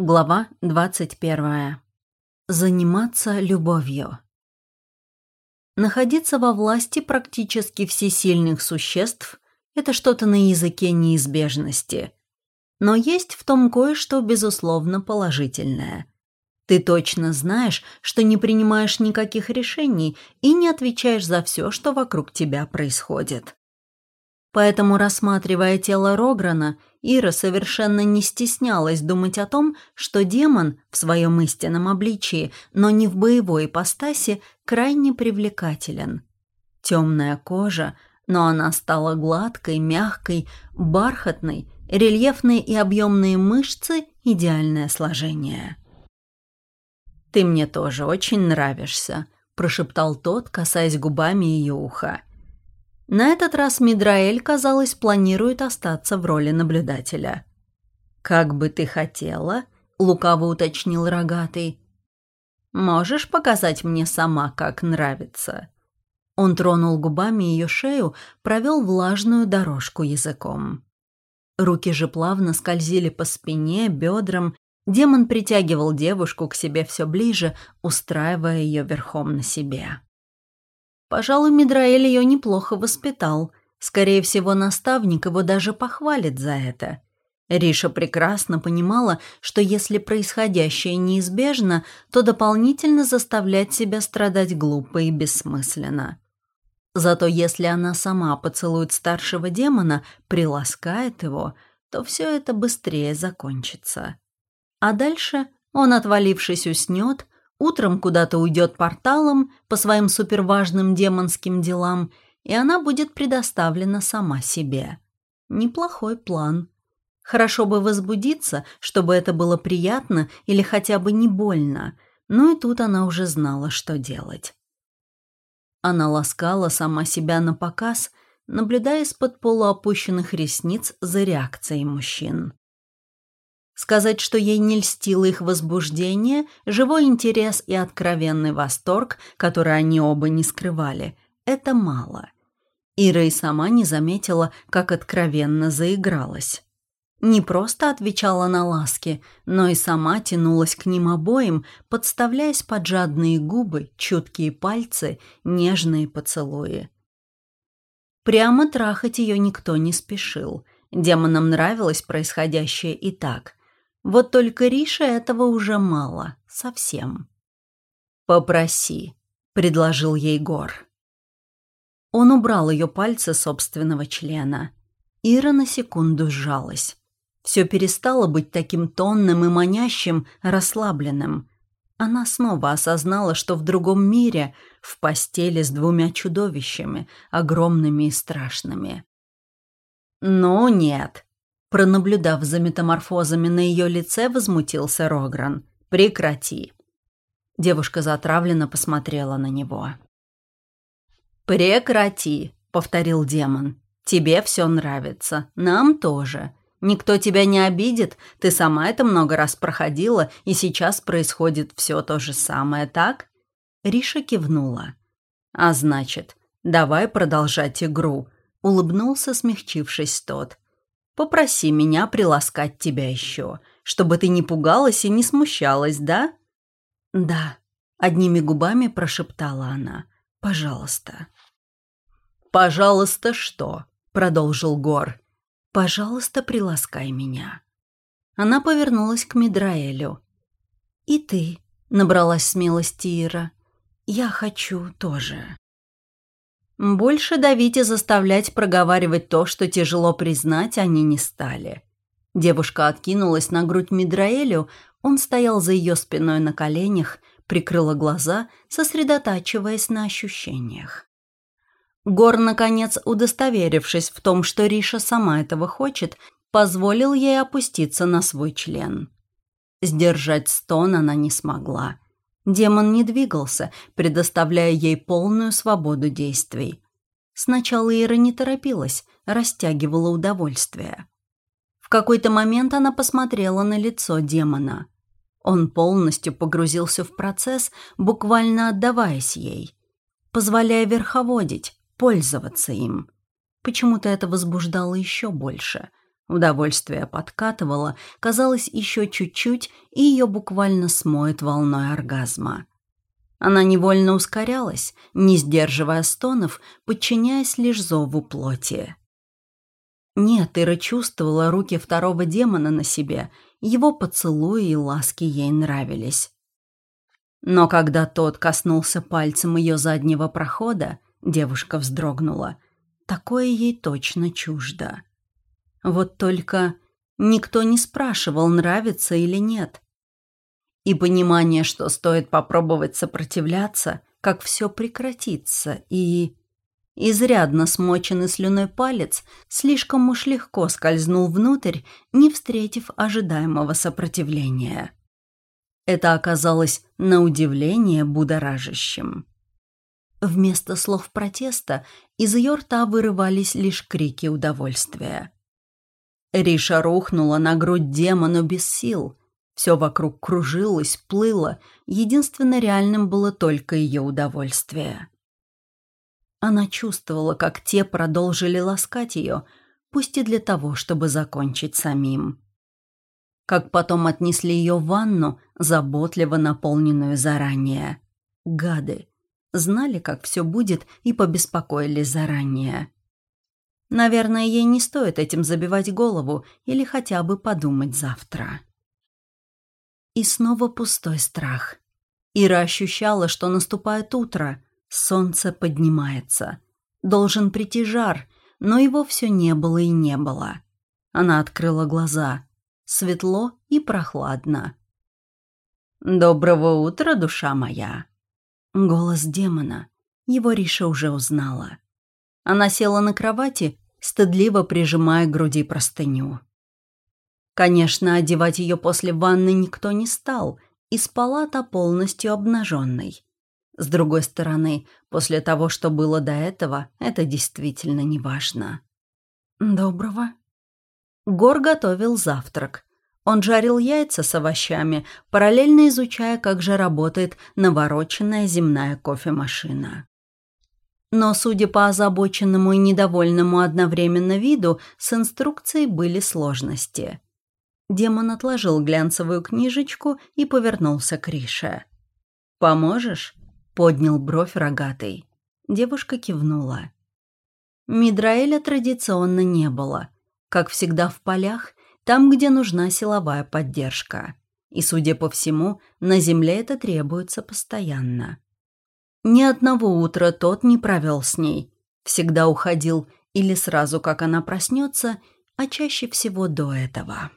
Глава 21. Заниматься любовью. Находиться во власти практически всесильных существ – это что-то на языке неизбежности. Но есть в том кое-что, безусловно, положительное. Ты точно знаешь, что не принимаешь никаких решений и не отвечаешь за все, что вокруг тебя происходит. Поэтому, рассматривая тело Рограна, Ира совершенно не стеснялась думать о том, что демон в своем истинном обличии, но не в боевой ипостаси, крайне привлекателен. Темная кожа, но она стала гладкой, мягкой, бархатной, рельефные и объемные мышцы – идеальное сложение. «Ты мне тоже очень нравишься», – прошептал тот, касаясь губами ее уха. На этот раз Мидраэль, казалось, планирует остаться в роли наблюдателя. «Как бы ты хотела?» — лукаво уточнил рогатый. «Можешь показать мне сама, как нравится?» Он тронул губами ее шею, провел влажную дорожку языком. Руки же плавно скользили по спине, бедрам. Демон притягивал девушку к себе все ближе, устраивая ее верхом на себе. Пожалуй, Мидраэль ее неплохо воспитал. Скорее всего, наставник его даже похвалит за это. Риша прекрасно понимала, что если происходящее неизбежно, то дополнительно заставлять себя страдать глупо и бессмысленно. Зато если она сама поцелует старшего демона, приласкает его, то все это быстрее закончится. А дальше он, отвалившись, уснет, Утром куда-то уйдет порталом по своим суперважным демонским делам, и она будет предоставлена сама себе. Неплохой план. Хорошо бы возбудиться, чтобы это было приятно или хотя бы не больно, но и тут она уже знала, что делать. Она ласкала сама себя на показ, наблюдая из-под полуопущенных ресниц за реакцией мужчин. Сказать, что ей не льстило их возбуждение, живой интерес и откровенный восторг, который они оба не скрывали, это мало. Ира и сама не заметила, как откровенно заигралась. Не просто отвечала на ласки, но и сама тянулась к ним обоим, подставляясь под жадные губы, чуткие пальцы, нежные поцелуи. Прямо трахать ее никто не спешил. Демонам нравилось происходящее и так. Вот только Рише этого уже мало, совсем. «Попроси», — предложил ей Гор. Он убрал ее пальцы собственного члена. Ира на секунду сжалась. Все перестало быть таким тонным и манящим, расслабленным. Она снова осознала, что в другом мире, в постели с двумя чудовищами, огромными и страшными. «Ну нет», Пронаблюдав за метаморфозами на ее лице, возмутился Рогран. «Прекрати». Девушка затравленно посмотрела на него. «Прекрати», — повторил демон. «Тебе все нравится. Нам тоже. Никто тебя не обидит. Ты сама это много раз проходила, и сейчас происходит все то же самое, так?» Риша кивнула. «А значит, давай продолжать игру», — улыбнулся, смягчившись тот. Попроси меня приласкать тебя еще, чтобы ты не пугалась и не смущалась, да?» «Да», — одними губами прошептала она. «Пожалуйста». «Пожалуйста, что?» — продолжил Гор. «Пожалуйста, приласкай меня». Она повернулась к Мидраэлю. «И ты», — набралась смелости Ира. «Я хочу тоже». Больше давить и заставлять проговаривать то, что тяжело признать, они не стали. Девушка откинулась на грудь Мидраэлю, он стоял за ее спиной на коленях, прикрыла глаза, сосредотачиваясь на ощущениях. Гор, наконец, удостоверившись в том, что Риша сама этого хочет, позволил ей опуститься на свой член. Сдержать стон она не смогла. Демон не двигался, предоставляя ей полную свободу действий. Сначала Ира не торопилась, растягивала удовольствие. В какой-то момент она посмотрела на лицо демона. Он полностью погрузился в процесс, буквально отдаваясь ей, позволяя верховодить, пользоваться им. Почему-то это возбуждало еще больше. Удовольствие подкатывало, казалось, еще чуть-чуть, и ее буквально смоет волной оргазма. Она невольно ускорялась, не сдерживая стонов, подчиняясь лишь зову плоти. Нет, Ира чувствовала руки второго демона на себе, его поцелуи и ласки ей нравились. Но когда тот коснулся пальцем ее заднего прохода, девушка вздрогнула. Такое ей точно чуждо. Вот только никто не спрашивал, нравится или нет и понимание, что стоит попробовать сопротивляться, как все прекратится, и... Изрядно смоченный слюной палец слишком уж легко скользнул внутрь, не встретив ожидаемого сопротивления. Это оказалось на удивление будоражащим. Вместо слов протеста из ее рта вырывались лишь крики удовольствия. Риша рухнула на грудь демону без сил, все вокруг кружилось, плыло, единственно реальным было только ее удовольствие. Она чувствовала, как те продолжили ласкать ее, пусть и для того, чтобы закончить самим. Как потом отнесли ее в ванну, заботливо наполненную заранее. Гады. Знали, как все будет, и побеспокоились заранее. Наверное, ей не стоит этим забивать голову или хотя бы подумать завтра. И снова пустой страх. Ира ощущала, что наступает утро, солнце поднимается. Должен прийти жар, но его все не было и не было. Она открыла глаза. Светло и прохладно. «Доброго утра, душа моя!» Голос демона. Его Риша уже узнала. Она села на кровати, стыдливо прижимая к груди простыню. Конечно, одевать ее после ванны никто не стал, и спала та полностью обнаженной. С другой стороны, после того, что было до этого, это действительно не важно. «Доброго». Гор готовил завтрак. Он жарил яйца с овощами, параллельно изучая, как же работает навороченная земная кофемашина. Но, судя по озабоченному и недовольному одновременно виду, с инструкцией были сложности. Демон отложил глянцевую книжечку и повернулся к Рише. «Поможешь?» — поднял бровь рогатый. Девушка кивнула. Мидраэля традиционно не было. Как всегда в полях, там, где нужна силовая поддержка. И, судя по всему, на земле это требуется постоянно. Ни одного утра тот не провел с ней. Всегда уходил или сразу, как она проснется, а чаще всего до этого.